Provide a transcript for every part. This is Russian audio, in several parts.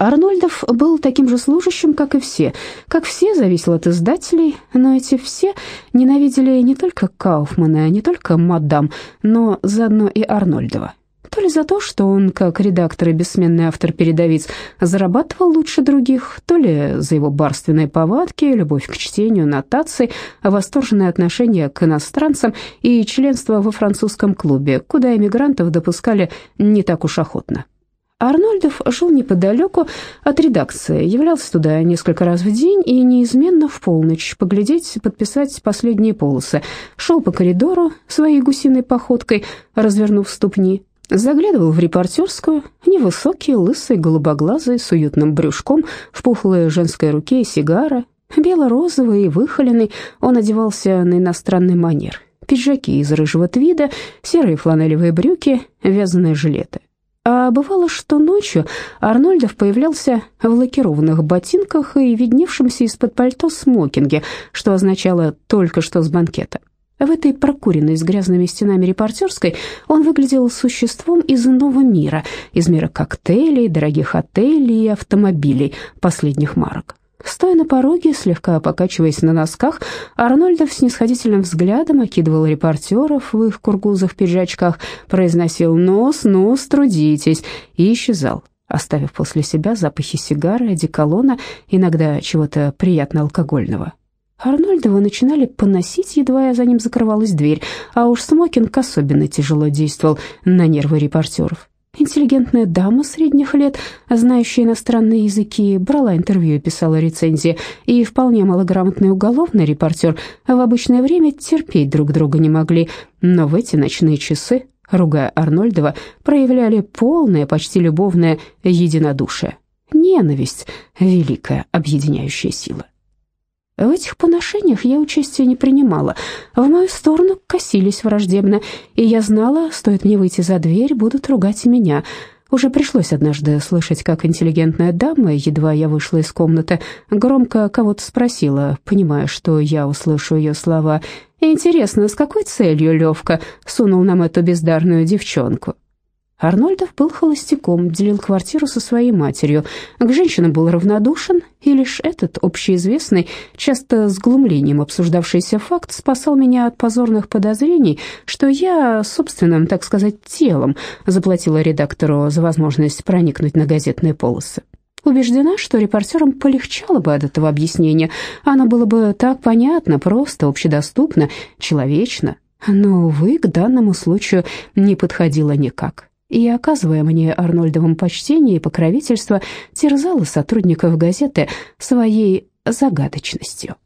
Арнольдов был таким же служащим, как и все. Как все, зависел от издателей, но эти все ненавидели не только Кауфмана, не только мадам, но заодно и Арнольдова. То ли за то, что он, как редактор и бессменный автор-передовиц, зарабатывал лучше других, то ли за его барственные повадки, любовь к чтению, нотаций, восторженное отношение к иностранцам и членство во французском клубе, куда эмигрантов допускали не так уж охотно. Арнольдов жил неподалеку от редакции, являлся туда несколько раз в день и неизменно в полночь поглядеть, подписать последние полосы. Шел по коридору своей гусиной походкой, развернув ступни, Заглядывал в репортерскую, невысокий, лысый, голубоглазый, с уютным брюшком, в пухлой женской руке сигара, бело-розовый и выхоленный, он одевался на иностранный манер. Пиджаки из рыжего твида, серые фланелевые брюки, вязаные жилеты. А бывало, что ночью Арнольдов появлялся в лакированных ботинках и видневшемся из-под пальто смокинге, что означало «только что с банкета». В этой прокуренной с грязными стенами репортерской он выглядел существом из иного мира, из мира коктейлей, дорогих отелей и автомобилей последних марок. Стоя на пороге, слегка покачиваясь на носках, Арнольдов с нисходительным взглядом окидывал репортеров в их кургузах пиджачках, произносил «нос, нос, трудитесь» и исчезал, оставив после себя запахи сигары, одеколона, иногда чего-то приятно алкогольного. Арнольдова начинали поносить, едва за ним закрывалась дверь, а уж смокинг особенно тяжело действовал на нервы репортеров. Интеллигентная дама средних лет, знающая иностранные языки, брала интервью и писала рецензии, и вполне малограмотный уголовный репортер в обычное время терпеть друг друга не могли, но в эти ночные часы, ругая Арнольдова, проявляли полное, почти любовное единодушие. Ненависть — великая объединяющая сила. В этих поношениях я участия не принимала. В мою сторону косились враждебно, и я знала, стоит мне выйти за дверь, будут ругать и меня. Уже пришлось однажды слышать, как интеллигентная дама, едва я вышла из комнаты, громко кого-то спросила, понимая, что я услышу ее слова. «Интересно, с какой целью Левка сунул нам эту бездарную девчонку?» Арнольдов был холостяком, делил квартиру со своей матерью. К женщинам был равнодушен, и лишь этот общеизвестный, часто с глумлением обсуждавшийся факт спасал меня от позорных подозрений, что я собственным, так сказать, телом заплатила редактору за возможность проникнуть на газетные полосы. Убеждена, что репортерам полегчало бы от этого объяснения. Оно было бы так понятно, просто, общедоступно, человечно. Но, увы, к данному случаю не подходило никак и, оказывая мне Арнольдовым почтение и покровительство, терзала сотрудников газеты своей загадочностью.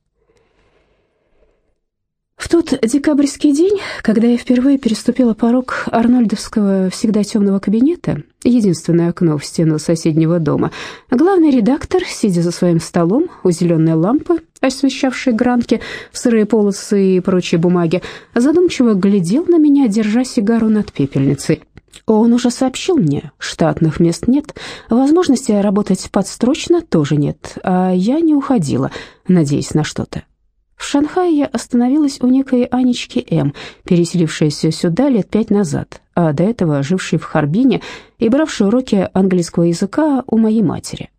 В тот декабрьский день, когда я впервые переступила порог Арнольдовского всегда темного кабинета, единственное окно в стену соседнего дома, главный редактор, сидя за своим столом у зеленой лампы, освещавшей гранки, сырые полосы и прочие бумаги, задумчиво глядел на меня, держа сигару над пепельницей. Он уже сообщил мне, штатных мест нет, возможности работать подстрочно тоже нет, а я не уходила, надеясь на что-то. В Шанхае я остановилась у некой Анечки М., переселившейся сюда лет пять назад, а до этого жившей в Харбине и бравшей уроки английского языка у моей матери.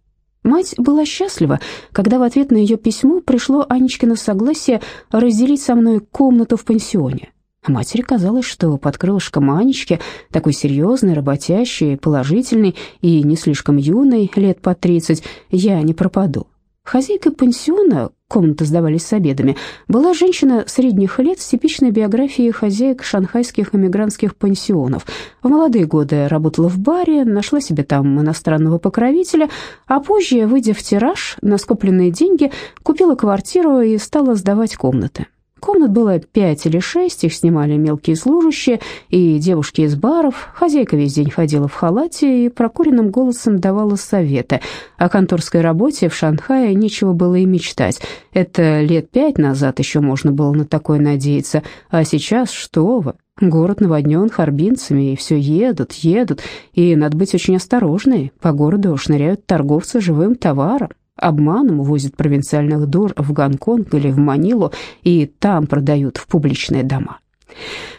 Мать была счастлива, когда в ответ на ее письмо пришло Анечкино согласие разделить со мной комнату в пансионе. Матери казалось, что под крылышком Анечки, такой серьезный, работящий, положительный и не слишком юный, лет по тридцать, я не пропаду. Хозяйкой пансиона, комнаты сдавались с обедами, была женщина средних лет с типичной биографией хозяек шанхайских эмигрантских пансионов. В молодые годы работала в баре, нашла себе там иностранного покровителя, а позже, выйдя в тираж, на скопленные деньги, купила квартиру и стала сдавать комнаты. Комнат было пять или шесть, их снимали мелкие служащие и девушки из баров. Хозяйка весь день ходила в халате и прокуренным голосом давала советы. О конторской работе в Шанхае нечего было и мечтать. Это лет пять назад еще можно было на такое надеяться, а сейчас что вы? Город наводнен харбинцами, и все едут, едут, и надо быть очень осторожной. По городу шныряют торговцы живым товаром. Обманом увозят провинциальных дур в Гонконг или в Манилу и там продают в публичные дома.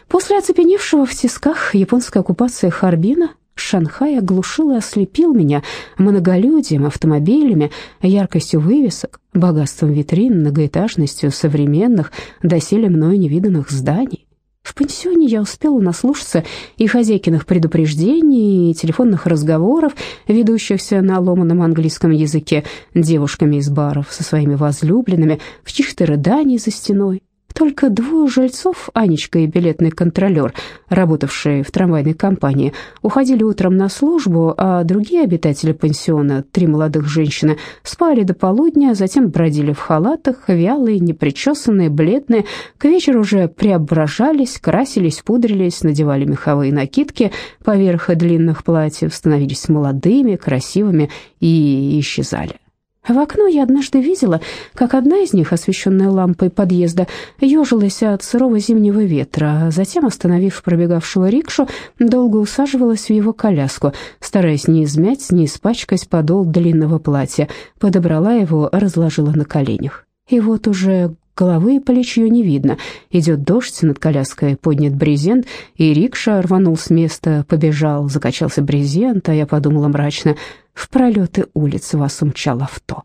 После оцепеневшего в тисках японской оккупации Харбина Шанхай оглушил и ослепил меня многолюдием, автомобилями, яркостью вывесок, богатством витрин, многоэтажностью современных, доселе мною невиданных зданий. В пансионе я успела наслушаться и хозяйкиных предупреждений, и телефонных разговоров, ведущихся на ломаном английском языке девушками из баров со своими возлюбленными, в чьих-то рыданий за стеной, только двое жильцов, Анечка и билетный контролер, работавшие в трамвайной компании, уходили утром на службу, а другие обитатели пансиона, три молодых женщины, спали до полудня, затем бродили в халатах, вялые, непричесанные, бледные, к вечеру уже преображались, красились, пудрились, надевали меховые накидки поверх длинных платьев, становились молодыми, красивыми и исчезали. В окно я однажды видела, как одна из них, освещенная лампой подъезда, ежилась от сырого зимнего ветра, а затем, остановив пробегавшего рикшу, долго усаживалась в его коляску, стараясь не измять, не испачкать подол длинного платья, подобрала его, разложила на коленях. И вот уже головы и плеч не видно. Идет дождь, над коляской поднят брезент, и рикша рванул с места, побежал, закачался брезент, а я подумала мрачно — в пролеты улиц вас умчал авто.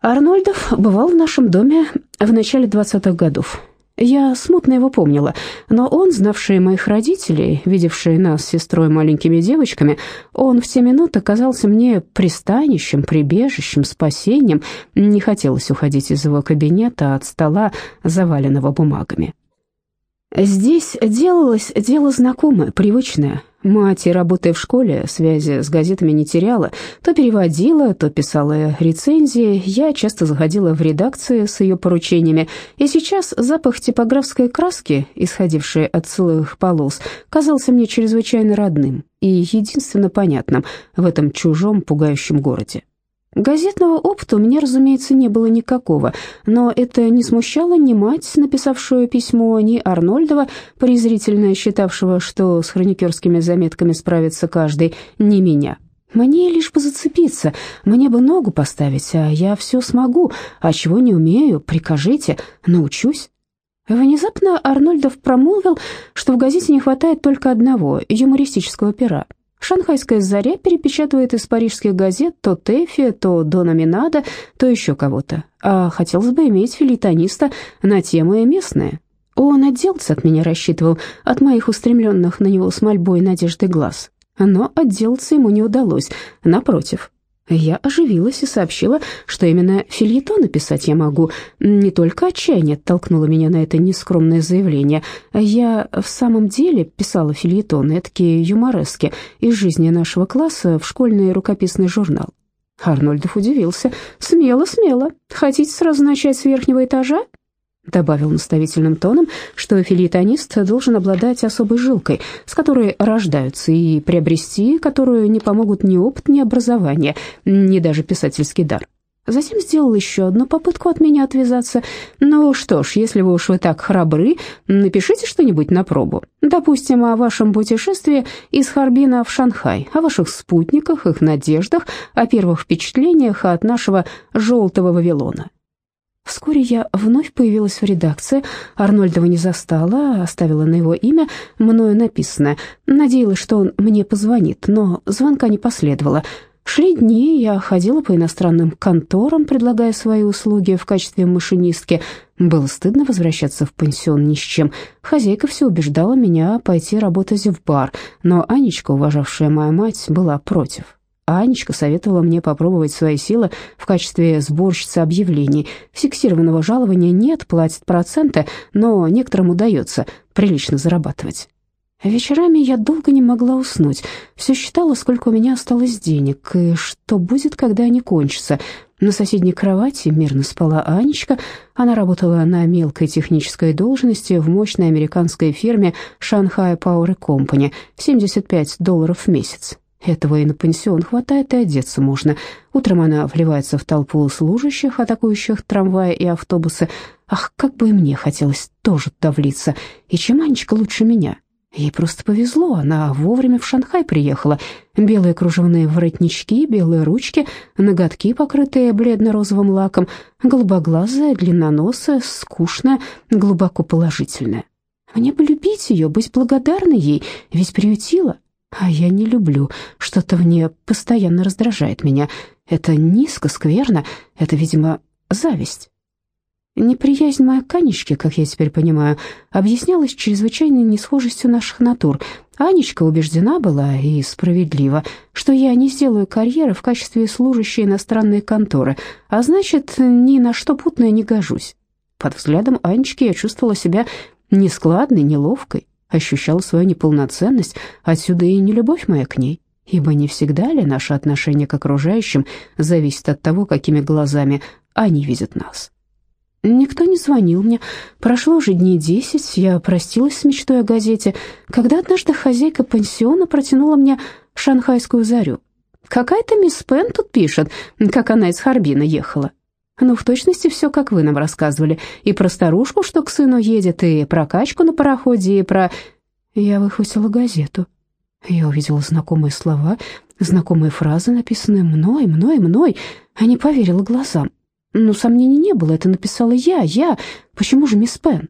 Арнольдов бывал в нашем доме в начале 20-х годов. Я смутно его помнила, но он, знавший моих родителей, видевший нас с сестрой маленькими девочками, он в те минуты казался мне пристанищем, прибежищем, спасением. Не хотелось уходить из его кабинета от стола, заваленного бумагами. Здесь делалось дело знакомое, привычное. Мать, работая в школе, связи с газетами не теряла, то переводила, то писала рецензии. Я часто заходила в редакции с ее поручениями, и сейчас запах типографской краски, исходивший от целых полос, казался мне чрезвычайно родным и единственно понятным в этом чужом пугающем городе. Газетного опыта у меня, разумеется, не было никакого, но это не смущало ни мать, написавшую письмо, ни Арнольдова, презрительно считавшего, что с хроникерскими заметками справится каждый, ни меня. Мне лишь бы зацепиться, мне бы ногу поставить, а я все смогу, а чего не умею, прикажите, научусь. Внезапно Арнольдов промолвил, что в газете не хватает только одного юмористического пера. Шанхайская заря перепечатывает из парижских газет то Тэфи, то Дона Минада, то еще кого-то. А хотелось бы иметь филитониста на темы местные. Он отделаться от меня рассчитывал, от моих устремленных на него с мольбой надежды глаз. Но отделаться ему не удалось, напротив. Я оживилась и сообщила, что именно фильетоны писать я могу. Не только отчаяние толкнуло меня на это нескромное заявление. Я в самом деле писала фильетоны, такие юморески, из жизни нашего класса в школьный рукописный журнал. Арнольдов удивился. «Смело, смело. Хотите сразу начать с верхнего этажа?» Добавил наставительным тоном, что филитонист должен обладать особой жилкой, с которой рождаются, и приобрести которую не помогут ни опыт, ни образование, ни даже писательский дар. Затем сделал еще одну попытку от меня отвязаться. «Ну что ж, если вы уж вы так храбры, напишите что-нибудь на пробу. Допустим, о вашем путешествии из Харбина в Шанхай, о ваших спутниках, их надеждах, о первых впечатлениях от нашего «желтого Вавилона». Вскоре я вновь появилась в редакции. Арнольдова не застала, оставила на его имя мною написанное. Надеялась, что он мне позвонит, но звонка не последовало. Шли дни, я ходила по иностранным конторам, предлагая свои услуги в качестве машинистки. Было стыдно возвращаться в пансион ни с чем. Хозяйка все убеждала меня пойти работать в бар, но Анечка, уважавшая мою мать, была против. Анечка советовала мне попробовать свои силы в качестве сборщицы объявлений. Фиксированного жалования нет, платят проценты, но некоторым удается прилично зарабатывать. Вечерами я долго не могла уснуть. Все считала, сколько у меня осталось денег, и что будет, когда они кончатся. На соседней кровати мирно спала Анечка. Она работала на мелкой технической должности в мощной американской фирме Shanghai Power Company, 75 долларов в месяц. Этого и на пансион хватает, и одеться можно. Утром она вливается в толпу служащих, атакующих трамваи и автобусы. Ах, как бы и мне хотелось тоже давлиться. И чем Анечка лучше меня? Ей просто повезло, она вовремя в Шанхай приехала. Белые кружевные воротнички, белые ручки, ноготки, покрытые бледно-розовым лаком, голубоглазая, длинноносая, скучная, глубоко положительная. Мне бы любить ее, быть благодарной ей, ведь приютила. А я не люблю, что-то в ней постоянно раздражает меня. Это низко, скверно, это, видимо, зависть. Неприязнь моя к Анечке, как я теперь понимаю, объяснялась чрезвычайной несхожестью наших натур. Анечка убеждена была, и справедливо, что я не сделаю карьеры в качестве служащей иностранной конторы, а значит, ни на что путное не гожусь. Под взглядом Анечки я чувствовала себя нескладной, неловкой, ощущала свою неполноценность, отсюда и нелюбовь моя к ней. Ибо не всегда ли наше отношение к окружающим зависит от того, какими глазами они видят нас. Никто не звонил мне. Прошло уже дней десять, я простилась с мечтой о газете, когда однажды хозяйка пансиона протянула мне шанхайскую зарю. «Какая-то мисс Пен тут пишет, как она из Харбина ехала». Ну, в точности все, как вы нам рассказывали. И про старушку, что к сыну едет, и про качку на пароходе, и про... Я выхватила газету. Я увидела знакомые слова, знакомые фразы, написанные мной, мной, мной. А не поверила глазам. Ну, сомнений не было, это написала я, я. Почему же мисс Пен?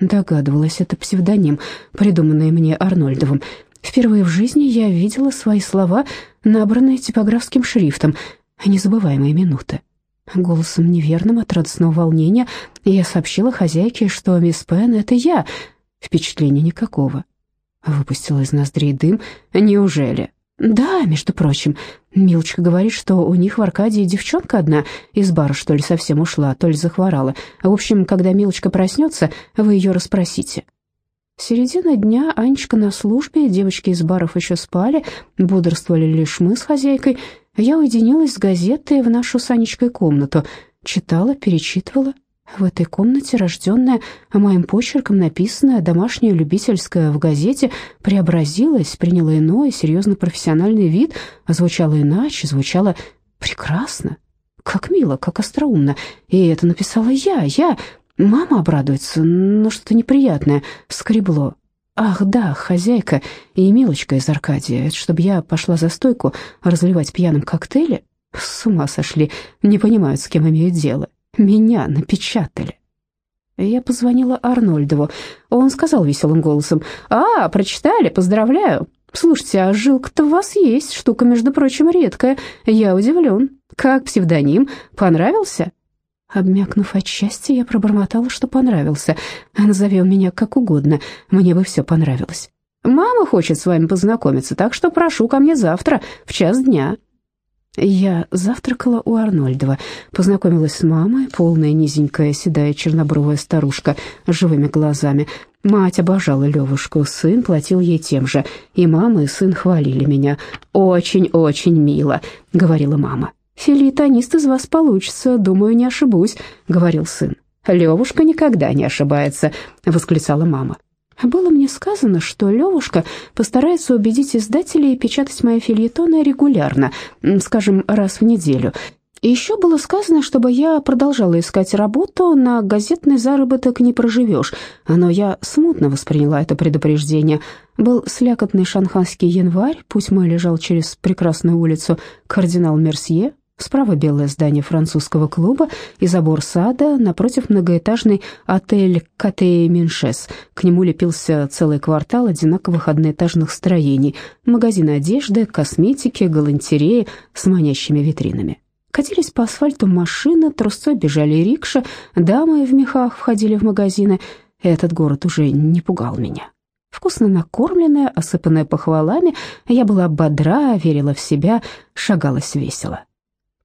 Догадывалась, это псевдоним, придуманный мне Арнольдовым. Впервые в жизни я видела свои слова, набранные типографским шрифтом. Незабываемые минуты. Голосом неверным от радостного волнения я сообщила хозяйке, что мисс Пен — это я. Впечатления никакого. Выпустила из ноздрей дым. Неужели? Да, между прочим, Милочка говорит, что у них в Аркадии девчонка одна из бара, что ли, совсем ушла, то ли захворала. В общем, когда Милочка проснется, вы ее расспросите. Середина дня, Анечка на службе, девочки из баров еще спали, бодрствовали лишь мы с хозяйкой. Я уединилась с газетой в нашу с Анечкой комнату, читала, перечитывала. В этой комнате рожденная, а моим почерком написанная домашняя любительская в газете преобразилась, приняла иной, серьезно профессиональный вид, звучала иначе, звучала прекрасно. Как мило, как остроумно. И это написала я, я. Мама обрадуется, но что-то неприятное скребло. Ах, да, хозяйка и Милочка из Аркадия, это чтобы я пошла за стойку разливать пьяным коктейли? С ума сошли, не понимают, с кем имеют дело. Меня напечатали. Я позвонила Арнольдову. Он сказал веселым голосом, «А, прочитали, поздравляю. Слушайте, а жилка-то у вас есть, штука, между прочим, редкая. Я удивлен. Как псевдоним? Понравился?» Обмякнув от счастья, я пробормотала, что понравился. Назовем меня как угодно, мне бы все понравилось. «Мама хочет с вами познакомиться, так что прошу ко мне завтра в час дня». Я завтракала у Арнольдова, познакомилась с мамой, полная низенькая седая чернобровая старушка с живыми глазами. Мать обожала Левушку, сын платил ей тем же, и мама и сын хвалили меня. «Очень-очень мило», — говорила мама. «Филитонист из вас получится, думаю, не ошибусь», — говорил сын. «Левушка никогда не ошибается», — восклицала мама. Было мне сказано, что Левушка постарается убедить издателей печатать мои фильетоны регулярно, скажем, раз в неделю. И еще было сказано, чтобы я продолжала искать работу, на газетный заработок не проживешь. Но я смутно восприняла это предупреждение. Был слякотный шанхайский январь, путь мой лежал через прекрасную улицу Кардинал Мерсье, Справа белое здание французского клуба и забор сада, напротив многоэтажный отель Катея Миншес. К нему лепился целый квартал одинаковых одноэтажных строений, магазины одежды, косметики, галантереи с манящими витринами. Катились по асфальту машины, трусцой бежали рикши, дамы в мехах входили в магазины. Этот город уже не пугал меня. Вкусно накормленная, осыпанная похвалами, я была бодра, верила в себя, шагалась весело.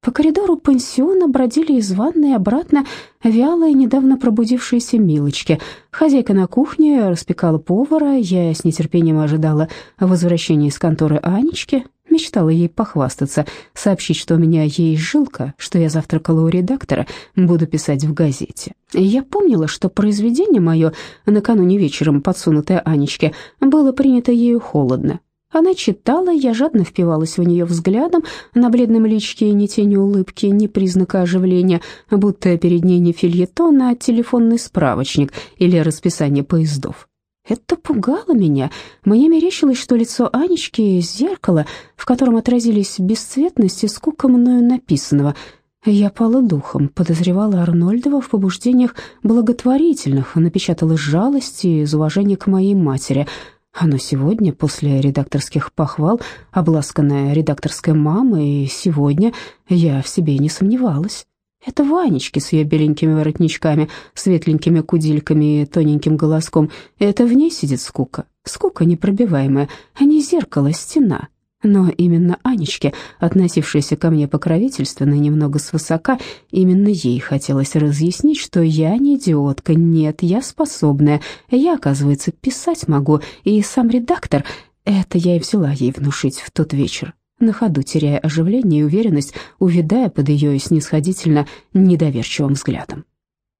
По коридору пансиона бродили из ванной обратно вялые, недавно пробудившиеся милочки. Хозяйка на кухне распекала повара, я с нетерпением ожидала возвращения из конторы Анечки, мечтала ей похвастаться, сообщить, что у меня есть жилка, что я завтракала у редактора, буду писать в газете. Я помнила, что произведение мое, накануне вечером подсунутое Анечке, было принято ею холодно, она читала, я жадно впивалась в нее взглядом, на бледном личке ни тени улыбки, ни признака оживления, будто перед ней не фильетон, а телефонный справочник или расписание поездов. Это пугало меня. Мне мерещилось, что лицо Анечки из зеркала, в котором отразились бесцветность и скука мною написанного. Я пала духом, подозревала Арнольдова в побуждениях благотворительных, напечатала жалость из уважения к моей матери — Оно сегодня, после редакторских похвал, обласканная редакторской мамой, и сегодня я в себе не сомневалась. Это Ванечки с ее беленькими воротничками, светленькими кудильками и тоненьким голоском. Это в ней сидит скука, скука непробиваемая, а не зеркало, стена. Но именно Анечке, относившейся ко мне покровительственно немного свысока, именно ей хотелось разъяснить, что я не идиотка, нет, я способная, я, оказывается, писать могу, и сам редактор, это я и взяла ей внушить в тот вечер, на ходу теряя оживление и уверенность, увядая под ее снисходительно недоверчивым взглядом.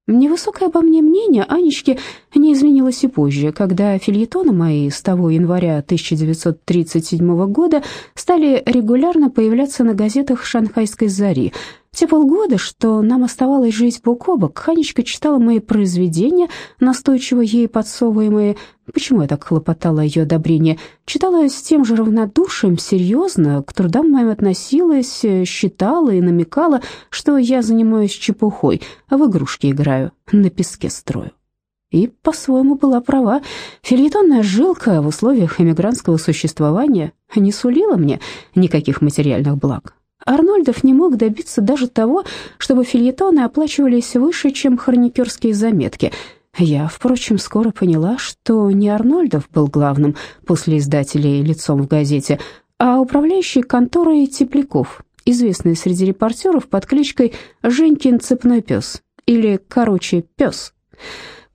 Невысокое обо мне мнение Анечки не изменилось и позже, когда фильетоны мои с того января 1937 года стали регулярно появляться на газетах «Шанхайской зари», те полгода, что нам оставалось жить бок о бок, Ханечка читала мои произведения, настойчиво ей подсовываемые. Почему я так хлопотала ее одобрении? Читала с тем же равнодушием, серьезно, к трудам моим относилась, считала и намекала, что я занимаюсь чепухой, а в игрушки играю, на песке строю. И, по-своему, была права. Фильетонная жилка в условиях эмигрантского существования не сулила мне никаких материальных благ. Арнольдов не мог добиться даже того, чтобы фильетоны оплачивались выше, чем хроникерские заметки. Я, впрочем, скоро поняла, что не Арнольдов был главным после издателей лицом в газете, а управляющий конторой Тепляков, известный среди репортеров под кличкой «Женькин цепной пес» или, короче, «Пес».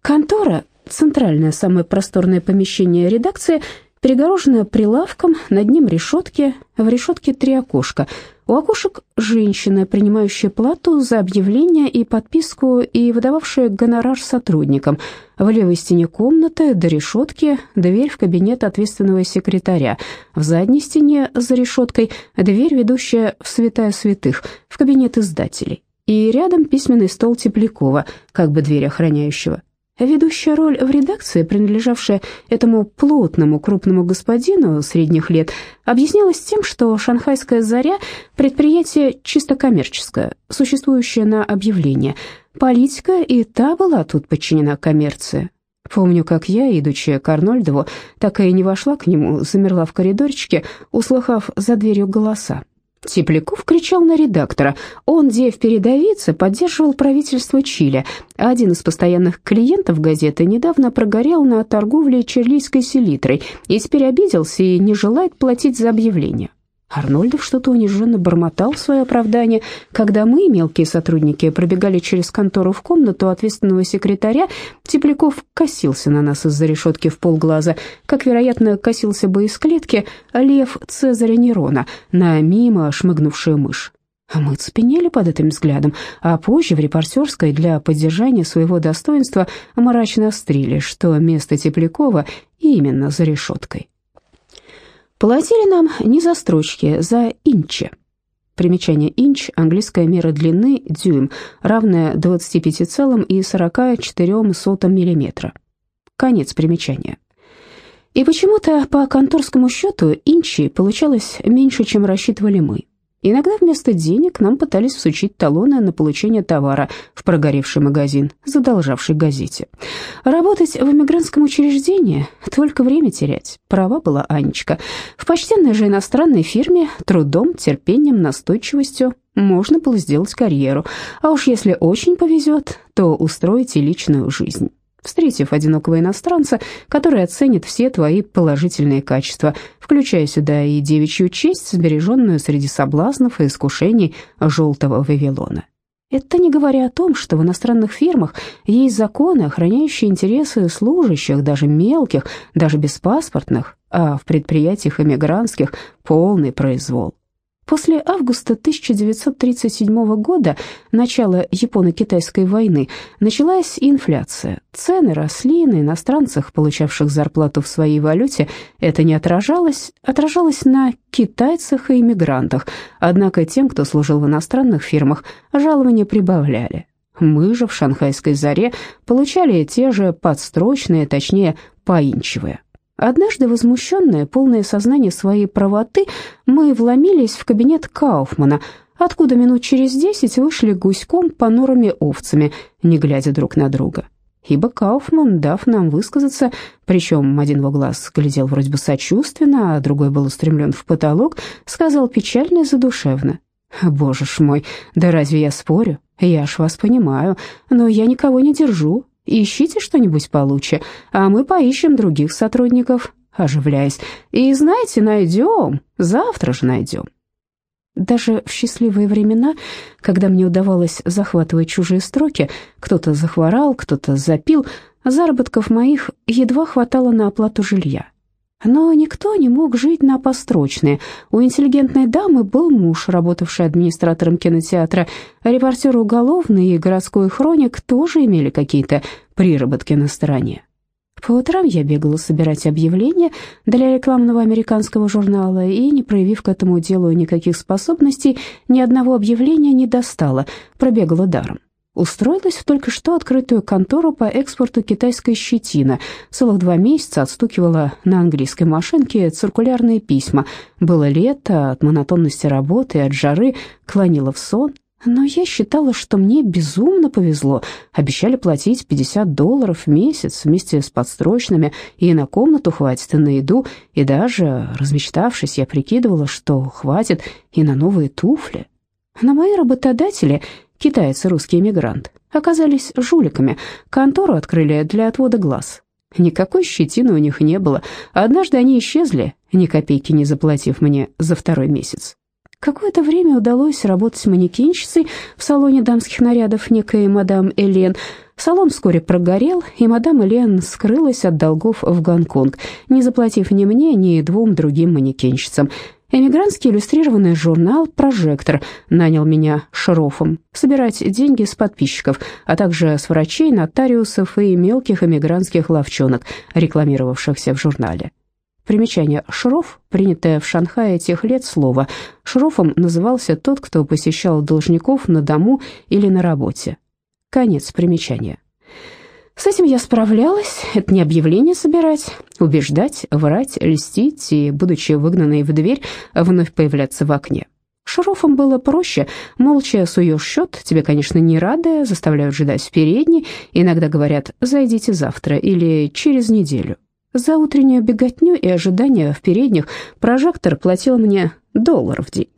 Контора, центральное самое просторное помещение редакции, перегороженная прилавком, над ним решетки, в решетке три окошка – у окошек женщина, принимающая плату за объявление и подписку и выдававшая гонорар сотрудникам. В левой стене комнаты до решетки дверь в кабинет ответственного секретаря. В задней стене за решеткой дверь, ведущая в святая святых, в кабинет издателей. И рядом письменный стол Теплякова, как бы дверь охраняющего. Ведущая роль в редакции, принадлежавшая этому плотному крупному господину средних лет, объяснялась тем, что «Шанхайская заря» — предприятие чисто коммерческое, существующее на объявление. Политика и та была тут подчинена коммерции. Помню, как я, идучи к Арнольдову, так и не вошла к нему, замерла в коридорчике, услыхав за дверью голоса. Тепляков кричал на редактора. Он, где в передовице, поддерживал правительство Чили, один из постоянных клиентов газеты недавно прогорел на торговле чилийской селитрой и теперь обиделся и не желает платить за объявление. Арнольдов что-то униженно бормотал в свое оправдание. Когда мы, мелкие сотрудники, пробегали через контору в комнату ответственного секретаря, Тепляков косился на нас из-за решетки в полглаза, как, вероятно, косился бы из клетки лев Цезаря Нерона на мимо шмыгнувшую мышь. А мы цепенели под этим взглядом, а позже в репортерской для поддержания своего достоинства мрачно острили, что место Теплякова именно за решеткой. Платили нам не за строчки, за инчи. Примечание инч – английская мера длины, дюйм, равная 25,44 мм. Конец примечания. И почему-то по конторскому счету инчи получалось меньше, чем рассчитывали мы. Иногда вместо денег нам пытались всучить талоны на получение товара в прогоревший магазин, задолжавший газете. Работать в эмигрантском учреждении – только время терять. Права была Анечка. В почтенной же иностранной фирме трудом, терпением, настойчивостью можно было сделать карьеру. А уж если очень повезет, то устроить и личную жизнь встретив одинокого иностранца, который оценит все твои положительные качества, включая сюда и девичью честь, сбереженную среди соблазнов и искушений желтого Вавилона. Это не говоря о том, что в иностранных фирмах есть законы, охраняющие интересы служащих, даже мелких, даже беспаспортных, а в предприятиях эмигрантских полный произвол. После августа 1937 года, начала Японо-Китайской войны, началась инфляция. Цены росли, на иностранцах, получавших зарплату в своей валюте, это не отражалось, отражалось на китайцах и иммигрантах. Однако тем, кто служил в иностранных фирмах, жалования прибавляли. Мы же в шанхайской заре получали те же подстрочные, точнее, поинчивые. Однажды, возмущенные, полное сознание своей правоты, мы вломились в кабинет Кауфмана, откуда минут через десять вышли гуськом понурыми овцами, не глядя друг на друга. ибо Кауфман, дав нам высказаться, причем один его глаз глядел вроде бы сочувственно, а другой был устремлен в потолок, сказал печально и задушевно. «Боже ж мой, да разве я спорю? Я ж вас понимаю, но я никого не держу. Ищите что-нибудь получше, а мы поищем других сотрудников», оживляясь. «И знаете, найдем, завтра же найдем». Даже в счастливые времена, когда мне удавалось захватывать чужие строки, кто-то захворал, кто-то запил, заработков моих едва хватало на оплату жилья. Но никто не мог жить на построчные. У интеллигентной дамы был муж, работавший администратором кинотеатра. Репортеры уголовный и городской хроник тоже имели какие-то приработки на стороне. По утрам я бегала собирать объявления для рекламного американского журнала и, не проявив к этому делу никаких способностей, ни одного объявления не достала, пробегала даром. Устроилась в только что открытую контору по экспорту китайской щетины. Целых два месяца отстукивала на английской машинке циркулярные письма. Было лето, от монотонности работы и от жары клонила в сон. Но я считала, что мне безумно повезло. Обещали платить 50 долларов в месяц вместе с подстрочными, и на комнату хватит, и на еду, и даже, размечтавшись, я прикидывала, что хватит и на новые туфли. Но мои работодатели, китаец и русский эмигрант, оказались жуликами. Контору открыли для отвода глаз. Никакой щетины у них не было. Однажды они исчезли, ни копейки не заплатив мне за второй месяц. Какое-то время удалось работать манекенщицей в салоне дамских нарядов некой мадам Элен. Салон вскоре прогорел, и мадам Элен скрылась от долгов в Гонконг, не заплатив ни мне, ни двум другим манекенщицам. Эмигрантский иллюстрированный журнал «Прожектор» нанял меня шрофом собирать деньги с подписчиков, а также с врачей, нотариусов и мелких эмигрантских ловчонок, рекламировавшихся в журнале. Примечание «шроф», принятое в Шанхае тех лет слово. Шрофом назывался тот, кто посещал должников на дому или на работе. Конец примечания. С этим я справлялась, это не объявление собирать, убеждать, врать, льстить и, будучи выгнанной в дверь, вновь появляться в окне. Шарофом было проще, молча суешь счет, тебе, конечно, не рады, заставляют ждать в передней, иногда говорят «зайдите завтра» или «через неделю». За утреннюю беготню и ожидание в передних прожектор платил мне доллар в день.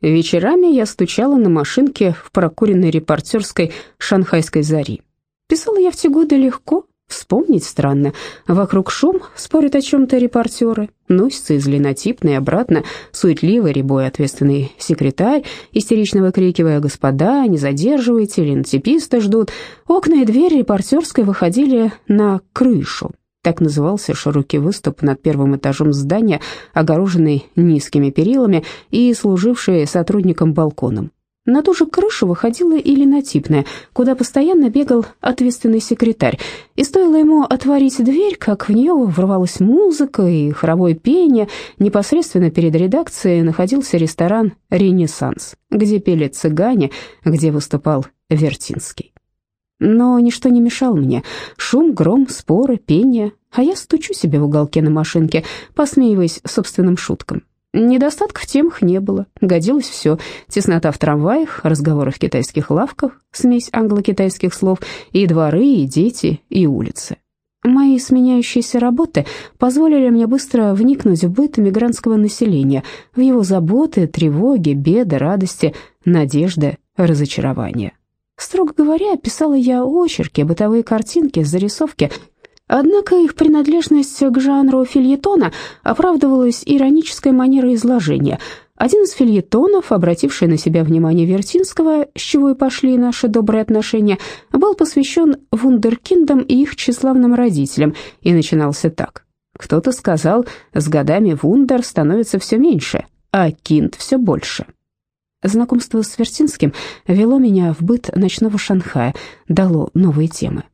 Вечерами я стучала на машинке в прокуренной репортерской шанхайской зари. Писала я в те годы легко, вспомнить странно. Вокруг шум, спорят о чем-то репортеры, носится из линотипной и обратно, суетливый, рябой ответственный секретарь, истерично выкрикивая «Господа, не задерживайте, линотиписты ждут». Окна и двери репортерской выходили на крышу, так назывался широкий выступ над первым этажом здания, огороженный низкими перилами и служивший сотрудником балконом. На ту же крышу выходила и линотипная, куда постоянно бегал ответственный секретарь. И стоило ему отворить дверь, как в нее ворвалась музыка и хоровое пение. Непосредственно перед редакцией находился ресторан «Ренессанс», где пели цыгане, где выступал Вертинский. Но ничто не мешало мне. Шум, гром, споры, пение. А я стучу себе в уголке на машинке, посмеиваясь собственным шуткам. Недостатков в темах не было. Годилось все. Теснота в трамваях, разговоры в китайских лавках, смесь англо-китайских слов, и дворы, и дети, и улицы. Мои сменяющиеся работы позволили мне быстро вникнуть в быт мигрантского населения, в его заботы, тревоги, беды, радости, надежды, разочарования. Строго говоря, писала я очерки, бытовые картинки, зарисовки. Однако их принадлежность к жанру фильетона оправдывалась иронической манерой изложения. Один из фильетонов, обративший на себя внимание Вертинского, с чего и пошли наши добрые отношения, был посвящен вундеркиндам и их тщеславным родителям, и начинался так. Кто-то сказал, с годами вундер становится все меньше, а кинд все больше. Знакомство с Вертинским ввело меня в быт ночного Шанхая, дало новые темы.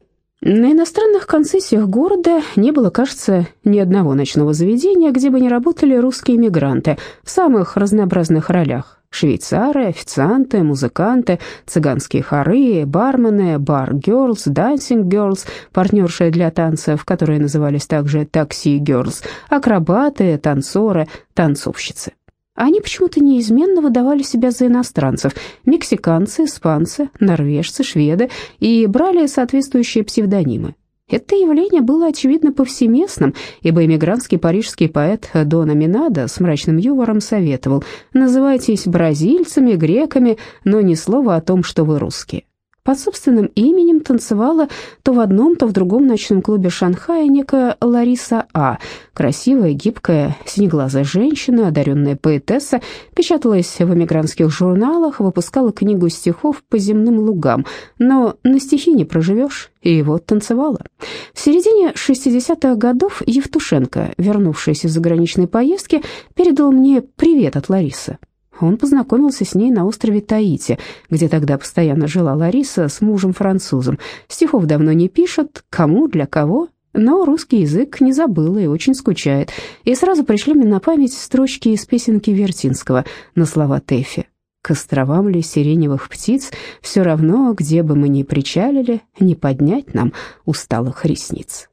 На иностранных концессиях города не было, кажется, ни одного ночного заведения, где бы не работали русские эмигранты в самых разнообразных ролях. Швейцары, официанты, музыканты, цыганские хоры, бармены, bar girls, dancing girls, партнерши для танцев, которые назывались также такси-герлс, акробаты, танцоры, танцовщицы. Они почему-то неизменно выдавали себя за иностранцев – мексиканцы, испанцы, норвежцы, шведы – и брали соответствующие псевдонимы. Это явление было, очевидно, повсеместным, ибо эмигрантский парижский поэт Дона Минада с мрачным юмором советовал «называйтесь бразильцами, греками, но ни слова о том, что вы русские». Под собственным именем танцевала то в одном, то в другом ночном клубе Шанхая некая Лариса А. Красивая, гибкая, синеглазая женщина, одаренная поэтесса, печаталась в эмигрантских журналах, выпускала книгу стихов по земным лугам, но на стихи не проживешь, и вот танцевала. В середине 60-х годов Евтушенко, вернувшись из заграничной поездки, передал мне привет от Ларисы. Он познакомился с ней на острове Таити, где тогда постоянно жила Лариса с мужем-французом. Стихов давно не пишет, кому, для кого, но русский язык не забыла и очень скучает. И сразу пришли мне на память строчки из песенки Вертинского на слова Тэфи. «К островам ли сиреневых птиц, все равно, где бы мы ни причалили, не поднять нам усталых ресниц».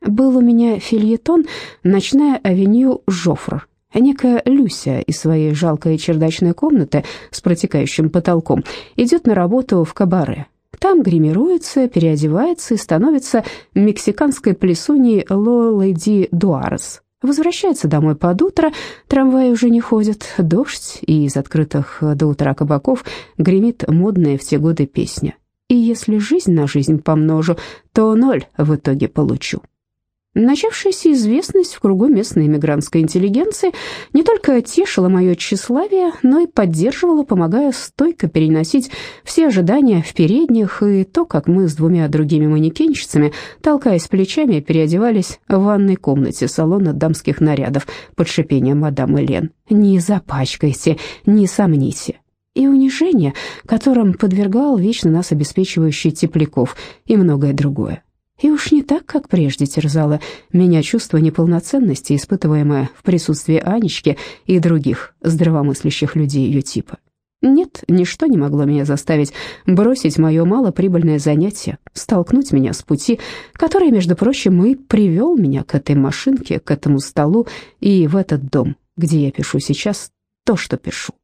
Был у меня фильетон «Ночная авеню Жофр», Некая Люся из своей жалкой чердачной комнаты с протекающим потолком идет на работу в кабаре. Там гримируется, переодевается и становится мексиканской плесуней Ло Леди Дуарес. Возвращается домой под утро, трамваи уже не ходят, дождь, и из открытых до утра кабаков гремит модная в те годы песня. И если жизнь на жизнь помножу, то ноль в итоге получу. Начавшаяся известность в кругу местной иммигрантской интеллигенции не только тешила мое тщеславие, но и поддерживала, помогая стойко переносить все ожидания в передних и то, как мы с двумя другими манекенщицами, толкаясь плечами, переодевались в ванной комнате салона дамских нарядов под шипение мадам Элен. «Не запачкайте, не сомните» и унижение, которым подвергал вечно нас обеспечивающий Тепляков и многое другое. И уж не так, как прежде терзало меня чувство неполноценности, испытываемое в присутствии Анечки и других здравомыслящих людей ее типа. Нет, ничто не могло меня заставить бросить мое малоприбыльное занятие, столкнуть меня с пути, который, между прочим, и привел меня к этой машинке, к этому столу и в этот дом, где я пишу сейчас то, что пишу.